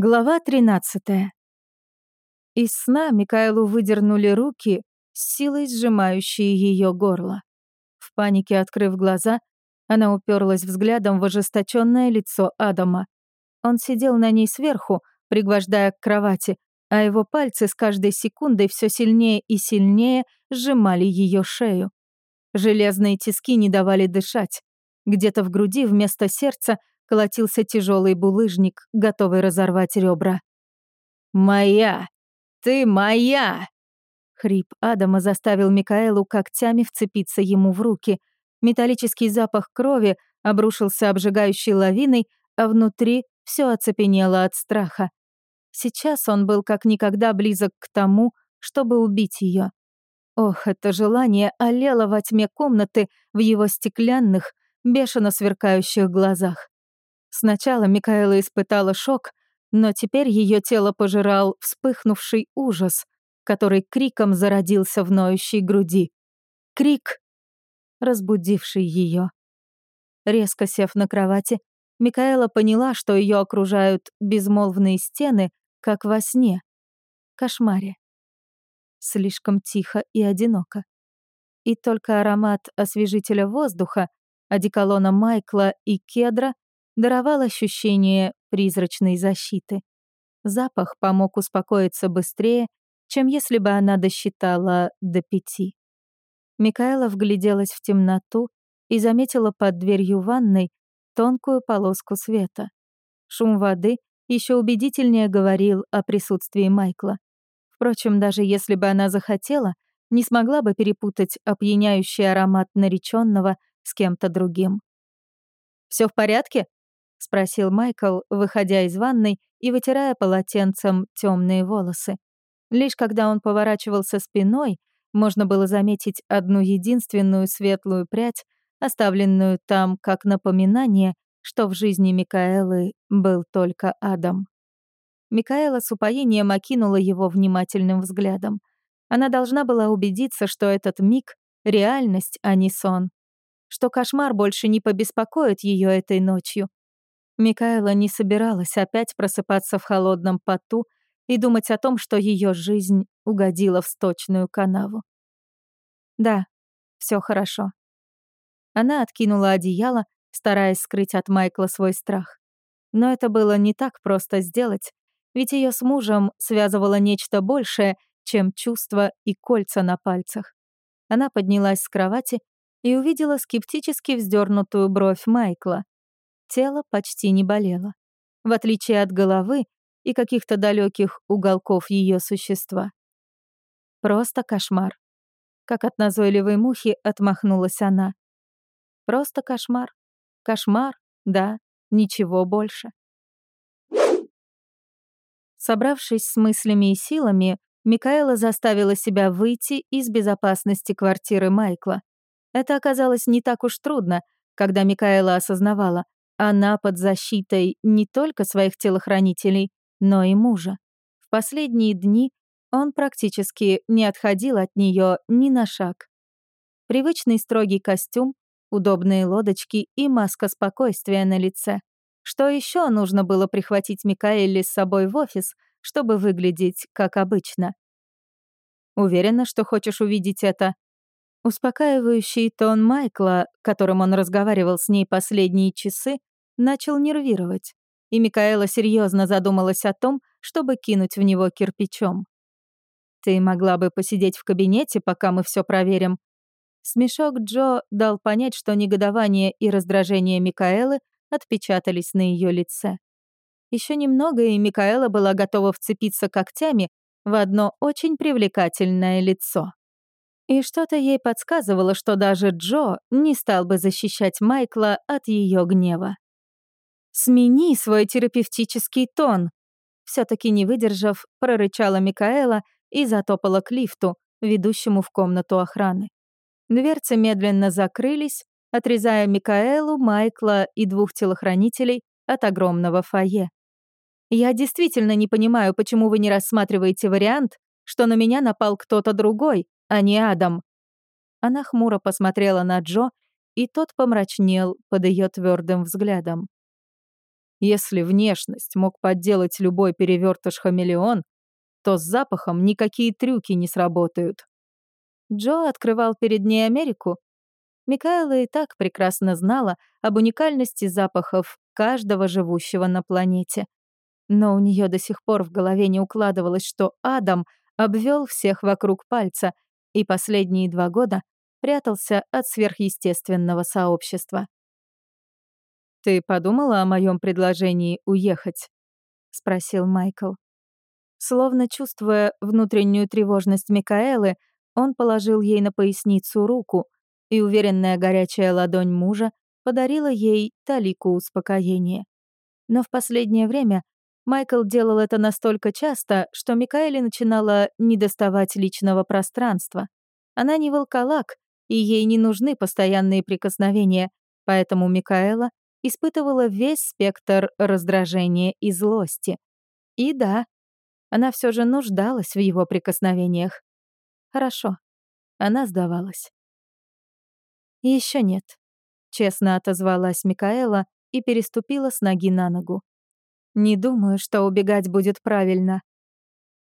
Глава 13. Из сна Микаэлу выдернули руки, с силой сжимающие ее горло. В панике открыв глаза, она уперлась взглядом в ожесточенное лицо Адама. Он сидел на ней сверху, пригвождая к кровати, а его пальцы с каждой секундой все сильнее и сильнее сжимали ее шею. Железные тиски не давали дышать. Где-то в груди вместо сердца колотился тяжелый булыжник, готовый разорвать ребра. «Моя! Ты моя!» Хрип Адама заставил Микаэлу когтями вцепиться ему в руки. Металлический запах крови обрушился обжигающей лавиной, а внутри все оцепенело от страха. Сейчас он был как никогда близок к тому, чтобы убить ее. Ох, это желание олело во тьме комнаты в его стеклянных, бешено сверкающих глазах. Сначала Микаэла испытала шок, но теперь ее тело пожирал вспыхнувший ужас, который криком зародился в ноющей груди. Крик, разбудивший ее. Резко сев на кровати, Микаэла поняла, что ее окружают безмолвные стены, как во сне. Кошмаре. Слишком тихо и одиноко. И только аромат освежителя воздуха, одеколона Майкла и кедра даровал ощущение призрачной защиты. Запах помог успокоиться быстрее, чем если бы она досчитала до пяти. Микаэла вгляделась в темноту и заметила под дверью ванной тонкую полоску света. Шум воды еще убедительнее говорил о присутствии Майкла. Впрочем, даже если бы она захотела, не смогла бы перепутать опьяняющий аромат нареченного с кем-то другим. Все в порядке?» — спросил Майкл, выходя из ванной и вытирая полотенцем темные волосы. Лишь когда он поворачивался спиной, можно было заметить одну единственную светлую прядь, оставленную там как напоминание, что в жизни Микаэлы был только Адам. Микаэла с упоением окинула его внимательным взглядом. Она должна была убедиться, что этот миг — реальность, а не сон. Что кошмар больше не побеспокоит ее этой ночью, Микаэла не собиралась опять просыпаться в холодном поту и думать о том, что ее жизнь угодила в сточную канаву. Да, все хорошо. Она откинула одеяло, стараясь скрыть от Майкла свой страх. Но это было не так просто сделать, ведь ее с мужем связывало нечто большее, чем чувства и кольца на пальцах. Она поднялась с кровати и увидела скептически вздернутую бровь Майкла. Тело почти не болело, в отличие от головы и каких-то далеких уголков ее существа. Просто кошмар. Как от назойливой мухи отмахнулась она. Просто кошмар. Кошмар, да, ничего больше. Собравшись с мыслями и силами, Микаэла заставила себя выйти из безопасности квартиры Майкла. Это оказалось не так уж трудно, когда Микаэла осознавала, она под защитой не только своих телохранителей, но и мужа. В последние дни он практически не отходил от нее ни на шаг. Привычный строгий костюм, удобные лодочки и маска спокойствия на лице. Что еще нужно было прихватить Микаэлли с собой в офис, чтобы выглядеть как обычно? Уверена, что хочешь увидеть это. Успокаивающий тон Майкла, которым он разговаривал с ней последние часы, начал нервировать, и Микаэла серьезно задумалась о том, чтобы кинуть в него кирпичом. «Ты могла бы посидеть в кабинете, пока мы все проверим». Смешок Джо дал понять, что негодование и раздражение Микаэлы отпечатались на ее лице. Еще немного, и Микаэла была готова вцепиться когтями в одно очень привлекательное лицо. И что-то ей подсказывало, что даже Джо не стал бы защищать Майкла от ее гнева. Смени свой терапевтический тон!» все таки не выдержав, прорычала Микаэла и затопала к лифту, ведущему в комнату охраны. Дверцы медленно закрылись, отрезая Микаэлу, Майкла и двух телохранителей от огромного фойе. «Я действительно не понимаю, почему вы не рассматриваете вариант, что на меня напал кто-то другой, а не Адам». Она хмуро посмотрела на Джо, и тот помрачнел под ее твердым взглядом. Если внешность мог подделать любой перевертыш-хамелеон, то с запахом никакие трюки не сработают. Джо открывал перед ней Америку. Микаэла и так прекрасно знала об уникальности запахов каждого живущего на планете. Но у нее до сих пор в голове не укладывалось, что Адам обвел всех вокруг пальца и последние два года прятался от сверхъестественного сообщества. «Ты подумала о моем предложении уехать?» — спросил Майкл. Словно чувствуя внутреннюю тревожность Микаэлы, он положил ей на поясницу руку, и уверенная горячая ладонь мужа подарила ей талику успокоения. Но в последнее время Майкл делал это настолько часто, что Микаэле начинала недоставать личного пространства. Она не волколак, и ей не нужны постоянные прикосновения, поэтому Микаэла испытывала весь спектр раздражения и злости. И да, она все же нуждалась в его прикосновениях. Хорошо. Она сдавалась. Еще нет. Честно отозвалась Микаэла и переступила с ноги на ногу. Не думаю, что убегать будет правильно.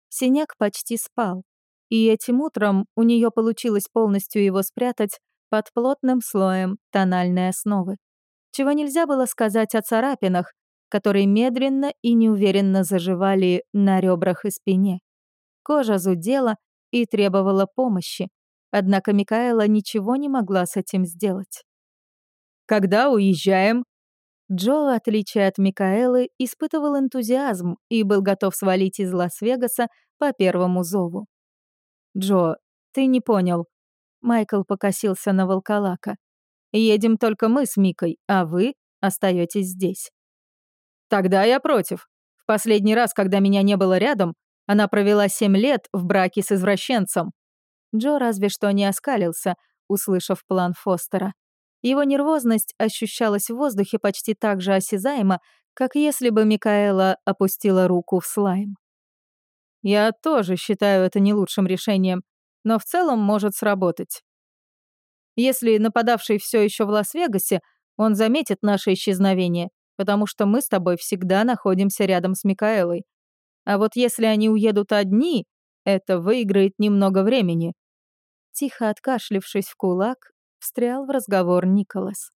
Синяк почти спал, и этим утром у нее получилось полностью его спрятать под плотным слоем тональной основы. Чего нельзя было сказать о царапинах, которые медленно и неуверенно заживали на ребрах и спине. Кожа зудела и требовала помощи, однако Микаэла ничего не могла с этим сделать. «Когда уезжаем?» Джо, в отличие от Микаэлы, испытывал энтузиазм и был готов свалить из Лас-Вегаса по первому зову. «Джо, ты не понял». Майкл покосился на волколака. «Едем только мы с Микой, а вы остаетесь здесь». «Тогда я против. В последний раз, когда меня не было рядом, она провела семь лет в браке с извращенцем». Джо разве что не оскалился, услышав план Фостера. Его нервозность ощущалась в воздухе почти так же осязаемо, как если бы Микаэла опустила руку в слайм. «Я тоже считаю это не лучшим решением, но в целом может сработать. Если нападавший все еще в Лас-Вегасе, он заметит наше исчезновение, потому что мы с тобой всегда находимся рядом с Микаэлой. А вот если они уедут одни, это выиграет немного времени». Тихо откашлившись в кулак, встрял в разговор Николас.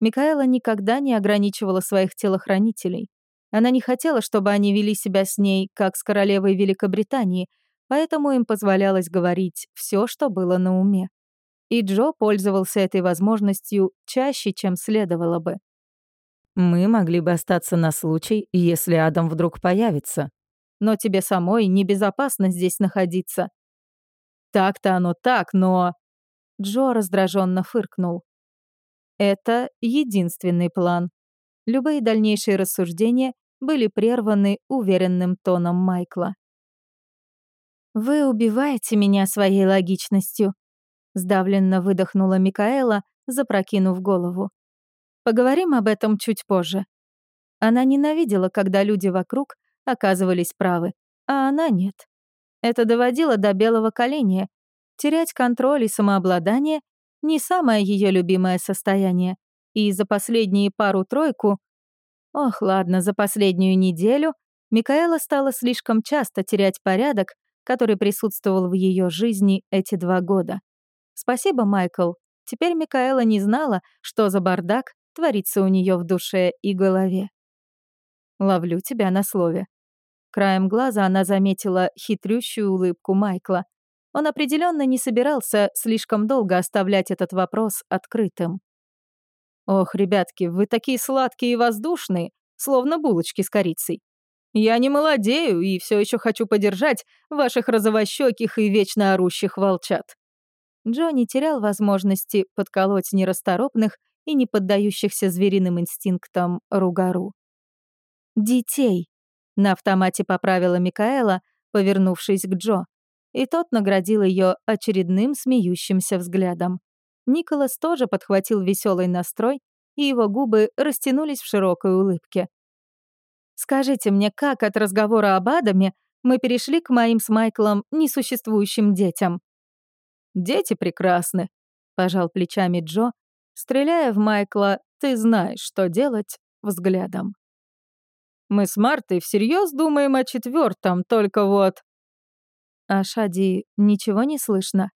Микаэла никогда не ограничивала своих телохранителей. Она не хотела, чтобы они вели себя с ней, как с королевой Великобритании, поэтому им позволялось говорить все, что было на уме. И Джо пользовался этой возможностью чаще, чем следовало бы. «Мы могли бы остаться на случай, если Адам вдруг появится. Но тебе самой небезопасно здесь находиться». «Так-то оно так, но...» Джо раздраженно фыркнул. Это единственный план. Любые дальнейшие рассуждения были прерваны уверенным тоном Майкла. «Вы убиваете меня своей логичностью», — сдавленно выдохнула Микаэла, запрокинув голову. «Поговорим об этом чуть позже». Она ненавидела, когда люди вокруг оказывались правы, а она нет. Это доводило до белого коленя, Терять контроль и самообладание — не самое ее любимое состояние. И за последние пару-тройку... Ох, ладно, за последнюю неделю Микаэла стала слишком часто терять порядок, который присутствовал в ее жизни эти два года. Спасибо, Майкл. Теперь Микаэла не знала, что за бардак творится у нее в душе и голове. Ловлю тебя на слове. Краем глаза она заметила хитрющую улыбку Майкла. Он определенно не собирался слишком долго оставлять этот вопрос открытым. «Ох, ребятки, вы такие сладкие и воздушные, словно булочки с корицей. Я не молодею и все еще хочу подержать ваших розовощеких и вечно орущих волчат». Джо терял возможности подколоть нерасторопных и не поддающихся звериным инстинктам ругару. «Детей», — на автомате поправила Микаэла, повернувшись к Джо и тот наградил ее очередным смеющимся взглядом. Николас тоже подхватил веселый настрой, и его губы растянулись в широкой улыбке. «Скажите мне, как от разговора об Адаме мы перешли к моим с Майклом несуществующим детям?» «Дети прекрасны», — пожал плечами Джо, стреляя в Майкла «ты знаешь, что делать» взглядом. Мы с Мартой всерьез думаем о четвертом, только вот...» А Шади ничего не слышно.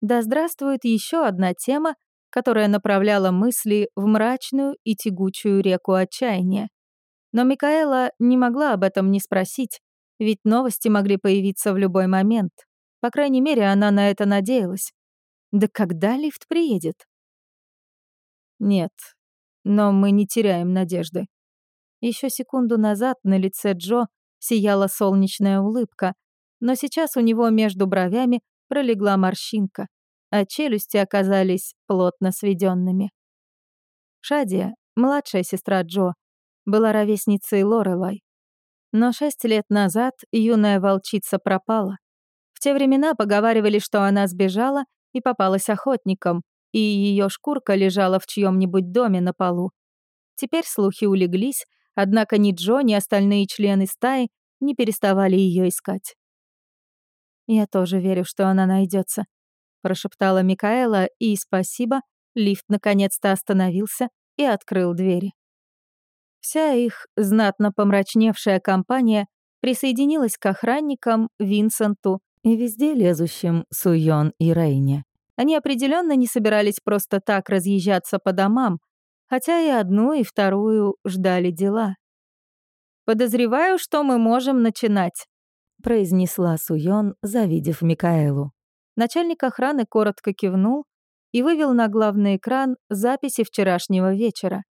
Да здравствует еще одна тема, которая направляла мысли в мрачную и тягучую реку отчаяния. Но Микаэла не могла об этом не спросить, ведь новости могли появиться в любой момент. По крайней мере, она на это надеялась. Да когда лифт приедет? Нет, но мы не теряем надежды. Еще секунду назад на лице Джо сияла солнечная улыбка, но сейчас у него между бровями пролегла морщинка, а челюсти оказались плотно сведенными. Шадия, младшая сестра Джо, была ровесницей Лорелай. Но шесть лет назад юная волчица пропала. В те времена поговаривали, что она сбежала и попалась охотникам, и ее шкурка лежала в чьем-нибудь доме на полу. Теперь слухи улеглись, однако ни Джо, ни остальные члены стаи не переставали ее искать. «Я тоже верю, что она найдется, прошептала Микаэла, и спасибо, лифт наконец-то остановился и открыл двери. Вся их знатно помрачневшая компания присоединилась к охранникам, Винсенту и везде лезущим Суйон и Рейне. Они определенно не собирались просто так разъезжаться по домам, хотя и одну, и вторую ждали дела. «Подозреваю, что мы можем начинать», — произнесла Суйон, завидев Микаэлу. Начальник охраны коротко кивнул и вывел на главный экран записи вчерашнего вечера.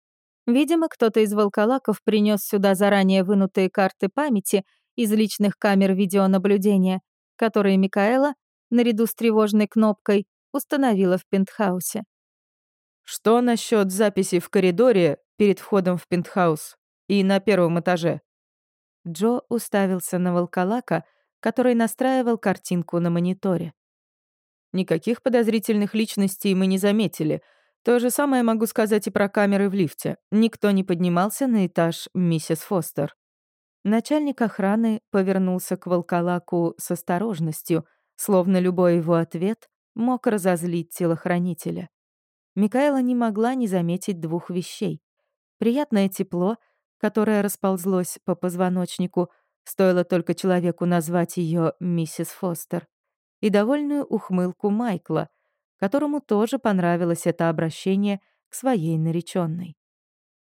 Видимо, кто-то из волколаков принес сюда заранее вынутые карты памяти из личных камер видеонаблюдения, которые Микаэла, наряду с тревожной кнопкой, установила в пентхаусе. «Что насчет записи в коридоре перед входом в пентхаус и на первом этаже?» Джо уставился на волколака, который настраивал картинку на мониторе. Никаких подозрительных личностей мы не заметили — то же самое могу сказать и про камеры в лифте. Никто не поднимался на этаж миссис Фостер. Начальник охраны повернулся к волколаку с осторожностью, словно любой его ответ мог разозлить телохранителя. Микаэла не могла не заметить двух вещей. Приятное тепло, которое расползлось по позвоночнику, стоило только человеку назвать ее миссис Фостер, и довольную ухмылку Майкла, которому тоже понравилось это обращение к своей нареченной.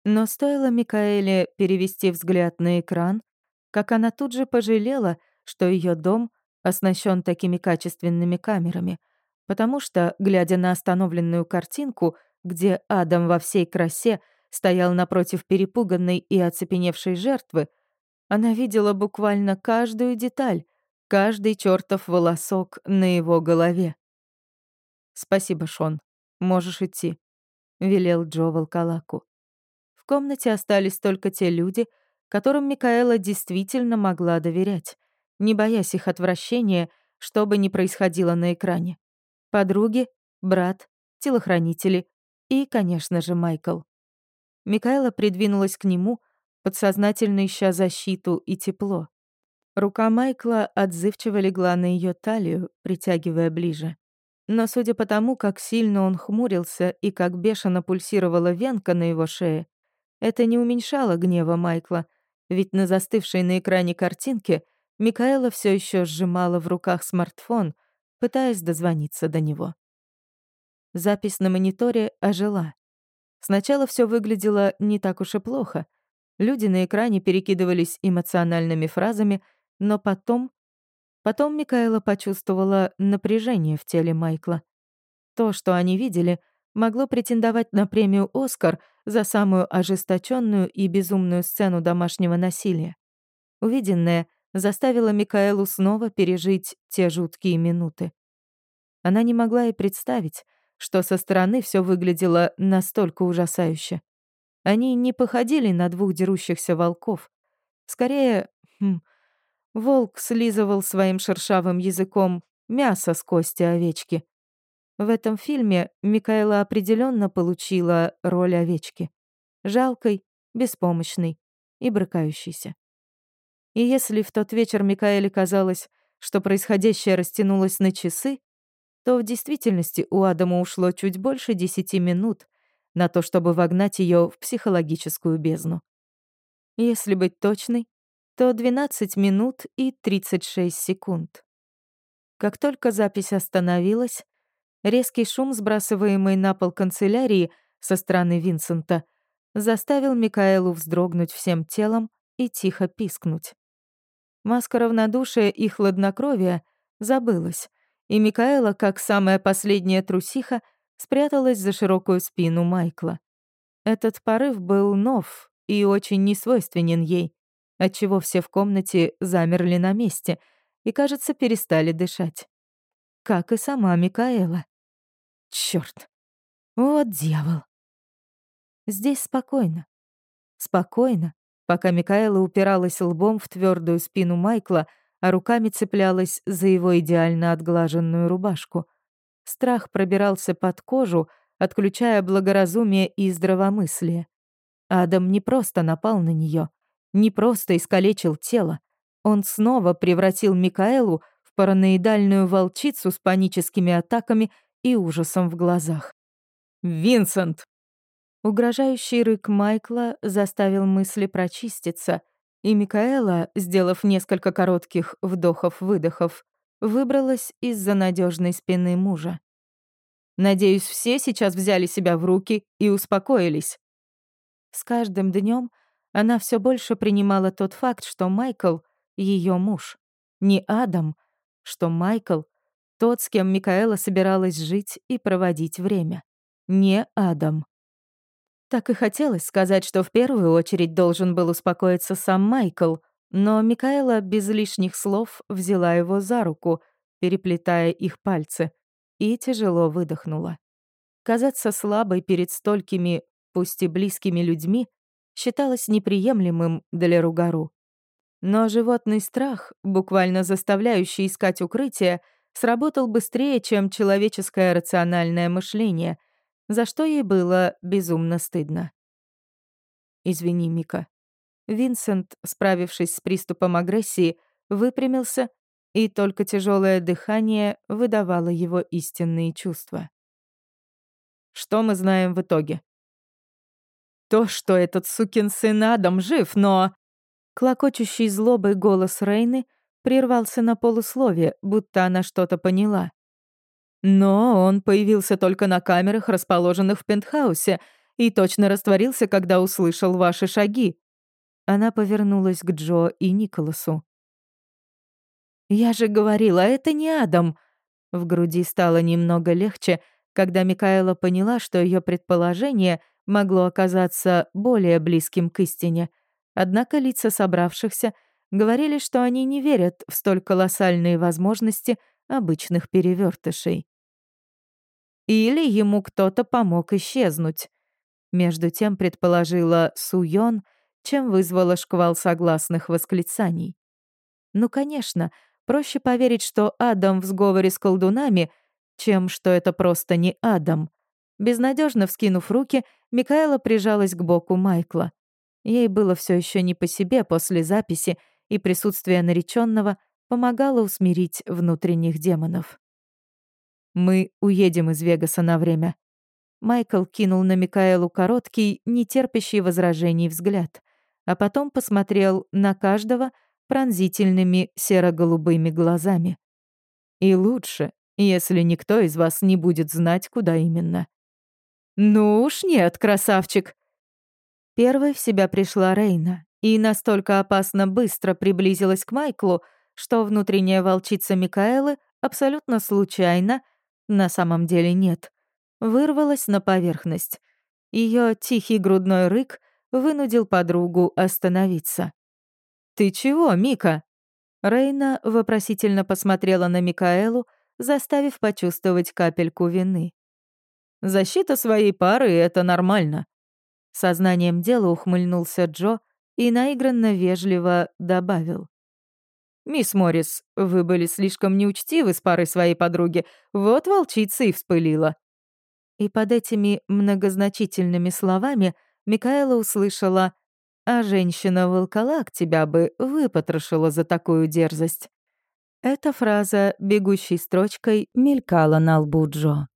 Но стоило Микаэле перевести взгляд на экран, как она тут же пожалела, что ее дом оснащен такими качественными камерами, потому что, глядя на остановленную картинку, где Адам во всей красе стоял напротив перепуганной и оцепеневшей жертвы, она видела буквально каждую деталь, каждый чертов волосок на его голове. «Спасибо, Шон. Можешь идти», — велел Джо Волкалаку. В комнате остались только те люди, которым Микаэла действительно могла доверять, не боясь их отвращения, что бы ни происходило на экране. Подруги, брат, телохранители и, конечно же, Майкл. Микаэла придвинулась к нему, подсознательно ища защиту и тепло. Рука Майкла отзывчиво легла на ее талию, притягивая ближе. Но судя по тому, как сильно он хмурился и как бешено пульсировала венка на его шее, это не уменьшало гнева Майкла, ведь на застывшей на экране картинке Микаэла все еще сжимала в руках смартфон, пытаясь дозвониться до него. Запись на мониторе ожила. Сначала все выглядело не так уж и плохо. Люди на экране перекидывались эмоциональными фразами, но потом Потом Микаэла почувствовала напряжение в теле Майкла. То, что они видели, могло претендовать на премию «Оскар» за самую ожесточенную и безумную сцену домашнего насилия. Увиденное заставило Микаэлу снова пережить те жуткие минуты. Она не могла и представить, что со стороны все выглядело настолько ужасающе. Они не походили на двух дерущихся волков. Скорее, хм, Волк слизывал своим шершавым языком мясо с кости овечки. В этом фильме Микаэла определенно получила роль овечки. Жалкой, беспомощной и брыкающейся. И если в тот вечер Микаэле казалось, что происходящее растянулось на часы, то в действительности у Адама ушло чуть больше десяти минут на то, чтобы вогнать ее в психологическую бездну. Если быть точной, то 12 минут и 36 секунд. Как только запись остановилась, резкий шум, сбрасываемый на пол канцелярии со стороны Винсента, заставил Микаэлу вздрогнуть всем телом и тихо пискнуть. Маска равнодушия и хладнокровия забылась, и Микаэла, как самая последняя трусиха, спряталась за широкую спину Майкла. Этот порыв был нов и очень несвойственен ей, отчего все в комнате замерли на месте и, кажется, перестали дышать. Как и сама Микаэла. Чёрт. Вот дьявол. Здесь спокойно. Спокойно, пока Микаэла упиралась лбом в твердую спину Майкла, а руками цеплялась за его идеально отглаженную рубашку. Страх пробирался под кожу, отключая благоразумие и здравомыслие. Адам не просто напал на нее, не просто искалечил тело. Он снова превратил Микаэлу в параноидальную волчицу с паническими атаками и ужасом в глазах. «Винсент!» Угрожающий рык Майкла заставил мысли прочиститься, и Микаэла, сделав несколько коротких вдохов-выдохов, выбралась из-за надежной спины мужа. Надеюсь, все сейчас взяли себя в руки и успокоились. С каждым днем она все больше принимала тот факт, что Майкл — ее муж. Не Адам, что Майкл — тот, с кем Микаэла собиралась жить и проводить время. Не Адам. Так и хотелось сказать, что в первую очередь должен был успокоиться сам Майкл, но Микаэла без лишних слов взяла его за руку, переплетая их пальцы, и тяжело выдохнула. Казаться слабой перед столькими, пусть и близкими людьми, считалось неприемлемым для Ругару. Но животный страх, буквально заставляющий искать укрытие, сработал быстрее, чем человеческое рациональное мышление, за что ей было безумно стыдно. «Извини, Мика». Винсент, справившись с приступом агрессии, выпрямился и только тяжелое дыхание выдавало его истинные чувства. Что мы знаем в итоге? То, что этот сукин сын Адам жив, но... Клокочущий злобой голос Рейны прервался на полусловие, будто она что-то поняла. Но он появился только на камерах, расположенных в пентхаусе, и точно растворился, когда услышал ваши шаги. Она повернулась к Джо и Николасу. «Я же говорила, это не Адам!» В груди стало немного легче, когда Микаэла поняла, что ее предположение могло оказаться более близким к истине. Однако лица собравшихся говорили, что они не верят в столь колоссальные возможности обычных перевертышей. Или ему кто-то помог исчезнуть. Между тем предположила Суён, чем вызвала шквал согласных восклицаний. Ну, конечно, Проще поверить, что Адам в сговоре с колдунами, чем что это просто не Адам. Безнадежно вскинув руки, Микаэла прижалась к боку Майкла. Ей было все еще не по себе после записи, и присутствие нареченного помогало усмирить внутренних демонов. «Мы уедем из Вегаса на время». Майкл кинул на Микаэлу короткий, нетерпящий возражений взгляд, а потом посмотрел на каждого — пронзительными серо-голубыми глазами. И лучше, если никто из вас не будет знать, куда именно. «Ну уж нет, красавчик!» Первой в себя пришла Рейна и настолько опасно быстро приблизилась к Майклу, что внутренняя волчица Микаэлы абсолютно случайно, на самом деле нет, вырвалась на поверхность. Ее тихий грудной рык вынудил подругу остановиться. «Ты чего, Мика?» Рейна вопросительно посмотрела на Микаэлу, заставив почувствовать капельку вины. «Защита своей пары — это нормально». Сознанием дела ухмыльнулся Джо и наигранно вежливо добавил. «Мисс Моррис, вы были слишком неучтивы с парой своей подруги, вот волчица и вспылила». И под этими многозначительными словами Микаэла услышала а женщина-волколак тебя бы выпотрошила за такую дерзость». Эта фраза бегущей строчкой мелькала на лбу Джо.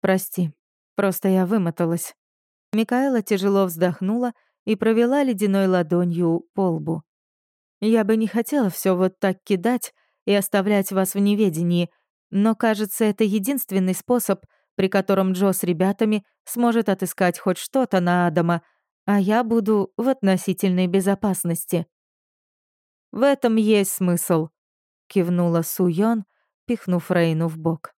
«Прости, просто я вымоталась». Микаэла тяжело вздохнула и провела ледяной ладонью по лбу. «Я бы не хотела все вот так кидать и оставлять вас в неведении, но, кажется, это единственный способ, при котором Джо с ребятами сможет отыскать хоть что-то на Адама, а я буду в относительной безопасности». «В этом есть смысл», — кивнула Суён, пихнув Рейну в бок.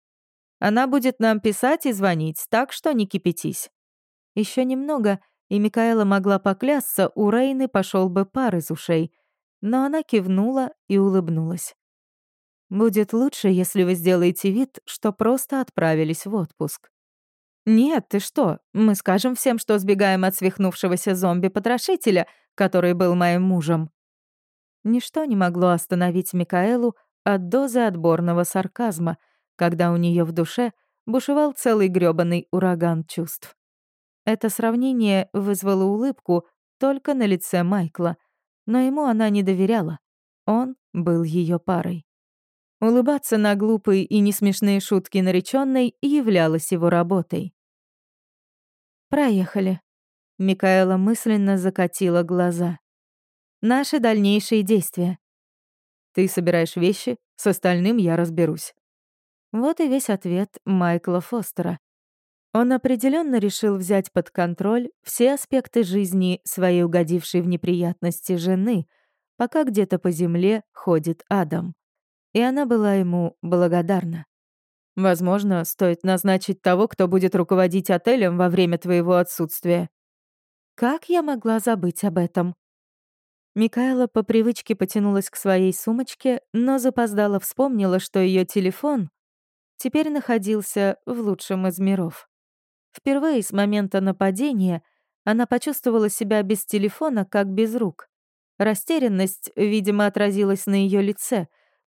«Она будет нам писать и звонить, так что не кипятись». Еще немного, и Микаэла могла поклясться, у Рейны пошел бы пар из ушей, но она кивнула и улыбнулась. «Будет лучше, если вы сделаете вид, что просто отправились в отпуск». «Нет, ты что? Мы скажем всем, что сбегаем от свихнувшегося зомби-потрошителя, который был моим мужем». Ничто не могло остановить Микаэлу от дозы отборного сарказма, когда у нее в душе бушевал целый грёбаный ураган чувств. Это сравнение вызвало улыбку только на лице Майкла, но ему она не доверяла. Он был ее парой. Улыбаться на глупые и несмешные шутки нареченной являлась его работой. «Проехали». Микаэла мысленно закатила глаза. Наши дальнейшие действия. Ты собираешь вещи, с остальным я разберусь. Вот и весь ответ Майкла Фостера. Он определенно решил взять под контроль все аспекты жизни своей угодившей в неприятности жены, пока где-то по земле ходит Адам. И она была ему благодарна. Возможно, стоит назначить того, кто будет руководить отелем во время твоего отсутствия. Как я могла забыть об этом? Микаэла по привычке потянулась к своей сумочке, но запоздала вспомнила, что ее телефон теперь находился в лучшем из миров. Впервые с момента нападения она почувствовала себя без телефона, как без рук. Растерянность, видимо, отразилась на ее лице,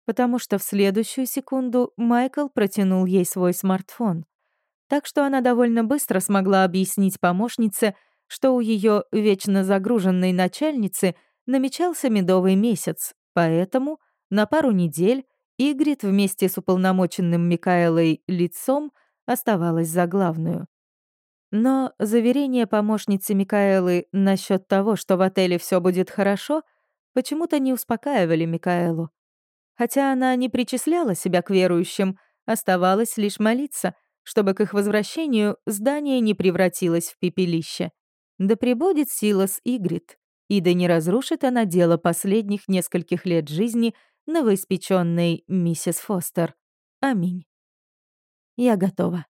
потому что в следующую секунду Майкл протянул ей свой смартфон. Так что она довольно быстро смогла объяснить помощнице, что у ее вечно загруженной начальницы — намечался медовый месяц, поэтому на пару недель Игрит вместе с уполномоченным Микаэлой лицом оставалась за главную. Но заверения помощницы Микаэлы насчет того, что в отеле все будет хорошо, почему-то не успокаивали Микаэлу. Хотя она не причисляла себя к верующим, оставалось лишь молиться, чтобы к их возвращению здание не превратилось в пепелище. Да пребудет сила с Игрит и да не разрушит она дело последних нескольких лет жизни новоиспеченной миссис Фостер. Аминь. Я готова.